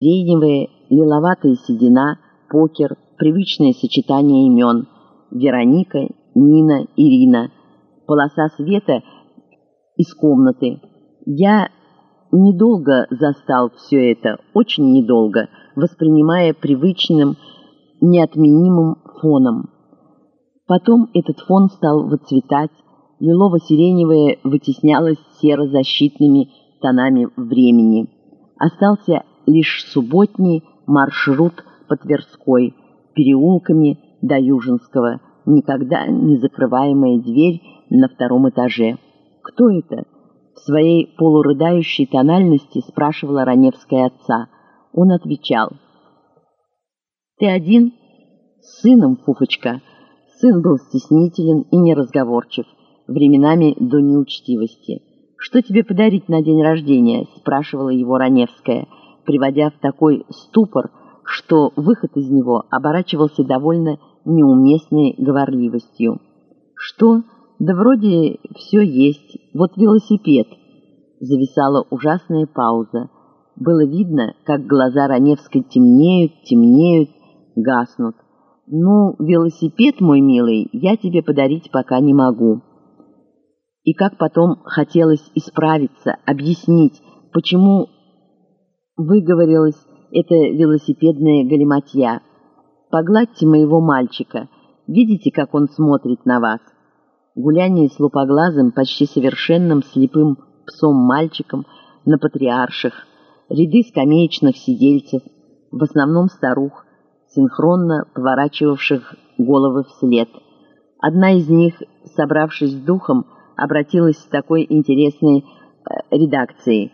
сиреневая, лиловатая седина, покер, привычное сочетание имен – Вероника, Нина, Ирина, полоса света из комнаты. Я недолго застал все это, очень недолго, воспринимая привычным, неотменимым фоном. Потом этот фон стал выцветать, лилово-сиреневое вытеснялось серо-защитными тонами времени. Остался лишь субботний маршрут по Тверской, переулками до Южинского, никогда не закрываемая дверь на втором этаже. «Кто это?» В своей полурыдающей тональности спрашивала Раневская отца. Он отвечал. «Ты один?» «С сыном, Фуфочка». Сын был стеснителен и неразговорчив, временами до неучтивости. «Что тебе подарить на день рождения?» – спрашивала его Раневская, приводя в такой ступор, что выход из него оборачивался довольно неуместной говорливостью. «Что? Да вроде все есть. Вот велосипед». Зависала ужасная пауза. Было видно, как глаза Раневской темнеют, темнеют, гаснут. «Ну, велосипед, мой милый, я тебе подарить пока не могу». И как потом хотелось исправиться, объяснить, почему выговорилась эта велосипедная галиматья. «Погладьте моего мальчика. Видите, как он смотрит на вас?» Гуляние с лупоглазым, почти совершенным слепым псом-мальчиком на патриарших, ряды скамеечных сидельцев, в основном старух, синхронно поворачивавших головы вслед. Одна из них, собравшись с духом, обратилась с такой интересной э, редакцией.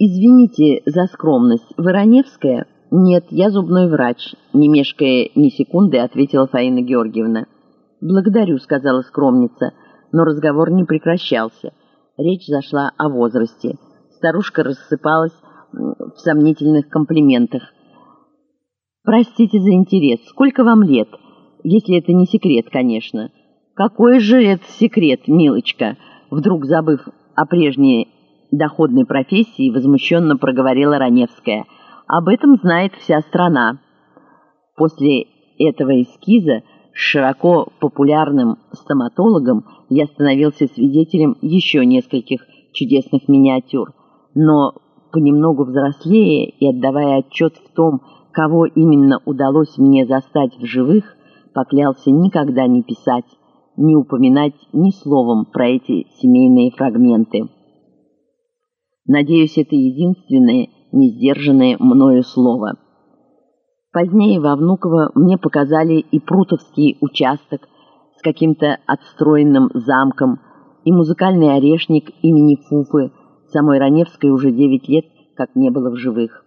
«Извините за скромность, вы Раневская?» «Нет, я зубной врач», — не мешкая ни секунды, ответила Фаина Георгиевна. «Благодарю», — сказала скромница, но разговор не прекращался. Речь зашла о возрасте. Старушка рассыпалась в сомнительных комплиментах. «Простите за интерес, сколько вам лет? Если это не секрет, конечно». «Какой же это секрет, милочка?» Вдруг забыв о прежней доходной профессии, возмущенно проговорила Раневская. «Об этом знает вся страна». После этого эскиза широко популярным стоматологом я становился свидетелем еще нескольких чудесных миниатюр, но понемногу взрослея и отдавая отчет в том, кого именно удалось мне застать в живых, поклялся никогда не писать, не упоминать ни словом про эти семейные фрагменты. Надеюсь, это единственное несдержанное мною слово. Позднее во Внуково мне показали и прутовский участок с каким-то отстроенным замком, и музыкальный орешник имени Фуфы, самой Раневской уже девять лет, как не было в живых.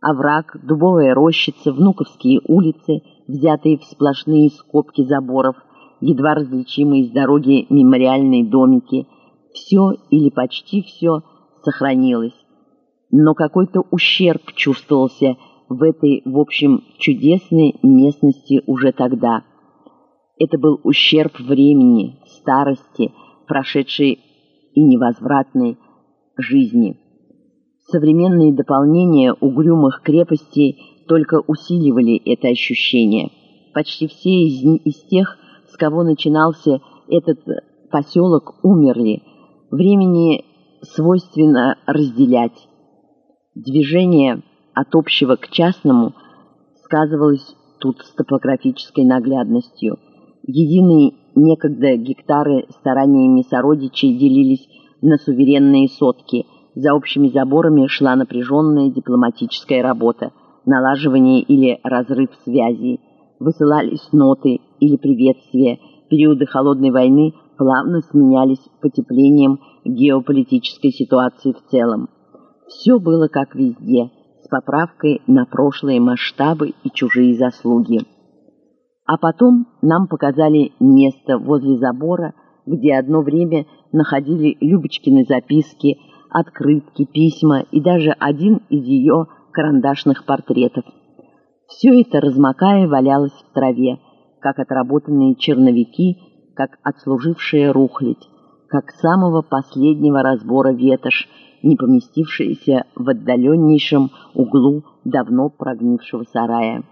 Овраг, дубовая рощица, внуковские улицы, взятые в сплошные скобки заборов – едва различимые с дороги мемориальные домики. Все или почти все сохранилось. Но какой-то ущерб чувствовался в этой, в общем, чудесной местности уже тогда. Это был ущерб времени, старости, прошедшей и невозвратной жизни. Современные дополнения угрюмых крепостей только усиливали это ощущение. Почти все из, из тех, с кого начинался этот поселок, умерли. Времени свойственно разделять. Движение от общего к частному сказывалось тут с топографической наглядностью. Единые некогда гектары стараниями сородичей делились на суверенные сотки. За общими заборами шла напряженная дипломатическая работа, налаживание или разрыв связей. Высылались ноты, или приветствия, периоды холодной войны плавно сменялись потеплением геополитической ситуации в целом. Все было как везде, с поправкой на прошлые масштабы и чужие заслуги. А потом нам показали место возле забора, где одно время находили Любочкины записки, открытки, письма и даже один из ее карандашных портретов. Все это, размокая, валялось в траве, как отработанные черновики, как отслужившая рухлядь, как самого последнего разбора ветошь, не поместившиеся в отдаленнейшем углу давно прогнившего сарая.